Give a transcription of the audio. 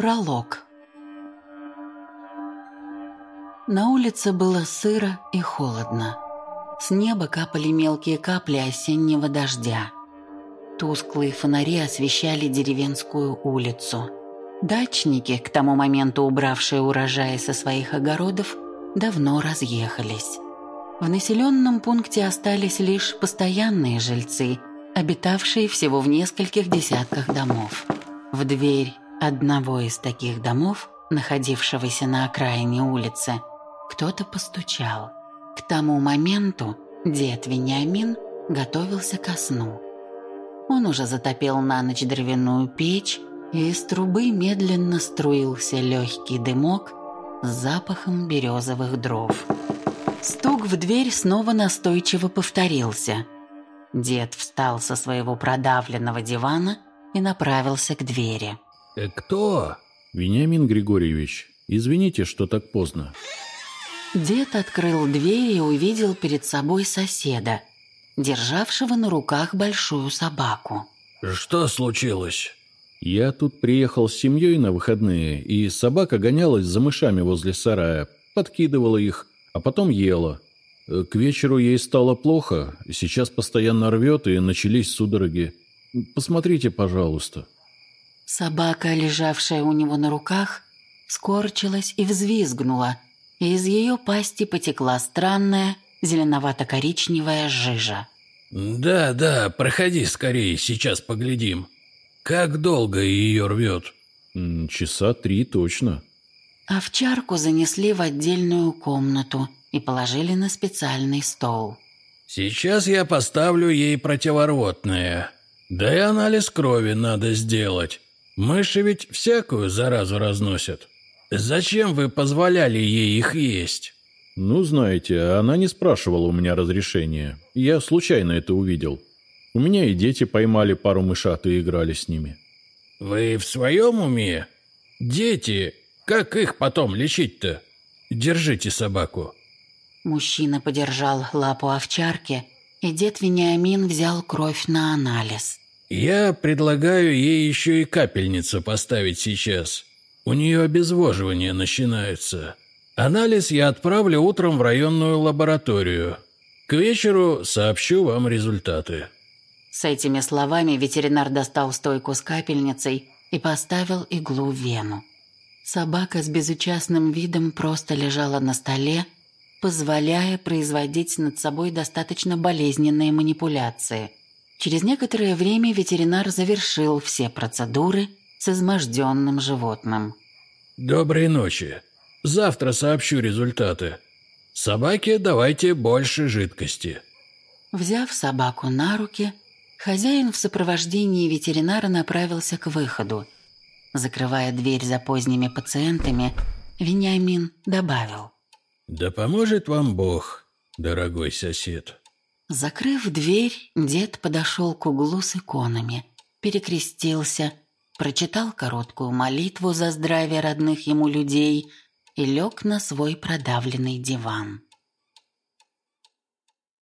Пролог На улице было сыро и холодно. С неба капали мелкие капли осеннего дождя. Тусклые фонари освещали деревенскую улицу. Дачники, к тому моменту убравшие урожаи со своих огородов, давно разъехались. В населенном пункте остались лишь постоянные жильцы, обитавшие всего в нескольких десятках домов. В дверь одного из таких домов, находившегося на окраине улицы, кто-то постучал. К тому моменту дед Вениамин готовился ко сну. Он уже затопил на ночь дровяную печь, и из трубы медленно струился легкий дымок с запахом березовых дров. Стук в дверь снова настойчиво повторился. Дед встал со своего продавленного дивана и направился к двери. Э, «Кто?» «Вениамин Григорьевич, извините, что так поздно». Дед открыл дверь и увидел перед собой соседа, державшего на руках большую собаку. «Что случилось?» «Я тут приехал с семьей на выходные, и собака гонялась за мышами возле сарая, подкидывала их, а потом ела. Э, к вечеру ей стало плохо, сейчас постоянно рвет и начались судороги. Посмотрите, пожалуйста». Собака, лежавшая у него на руках, скорчилась и взвизгнула, и из ее пасти потекла странная зеленовато-коричневая жижа. «Да, да, проходи скорее, сейчас поглядим. Как долго ее рвет?» «Часа три точно». Овчарку занесли в отдельную комнату и положили на специальный стол. «Сейчас я поставлю ей противорвотное. Да и анализ крови надо сделать. Мыши ведь всякую заразу разносят. Зачем вы позволяли ей их есть?» «Ну, знаете, она не спрашивала у меня разрешения. Я случайно это увидел. У меня и дети поймали пару мышат и играли с ними». «Вы в своем уме? Дети, как их потом лечить-то? Держите собаку». Мужчина подержал лапу овчарки, и дед Вениамин взял кровь на анализ. «Я предлагаю ей еще и капельницу поставить сейчас. У нее обезвоживание начинается. Анализ я отправлю утром в районную лабораторию. К вечеру сообщу вам результаты». С этими словами ветеринар достал стойку с капельницей и поставил иглу в вену. Собака с безучастным видом просто лежала на столе, позволяя производить над собой достаточно болезненные манипуляции – Через некоторое время ветеринар завершил все процедуры с изможденным животным. «Доброй ночи. Завтра сообщу результаты. Собаке давайте больше жидкости». Взяв собаку на руки, хозяин в сопровождении ветеринара направился к выходу. Закрывая дверь за поздними пациентами, Вениамин добавил. «Да поможет вам Бог, дорогой сосед». Закрыв дверь, дед подошел к углу с иконами, перекрестился, прочитал короткую молитву за здравие родных ему людей и лег на свой продавленный диван.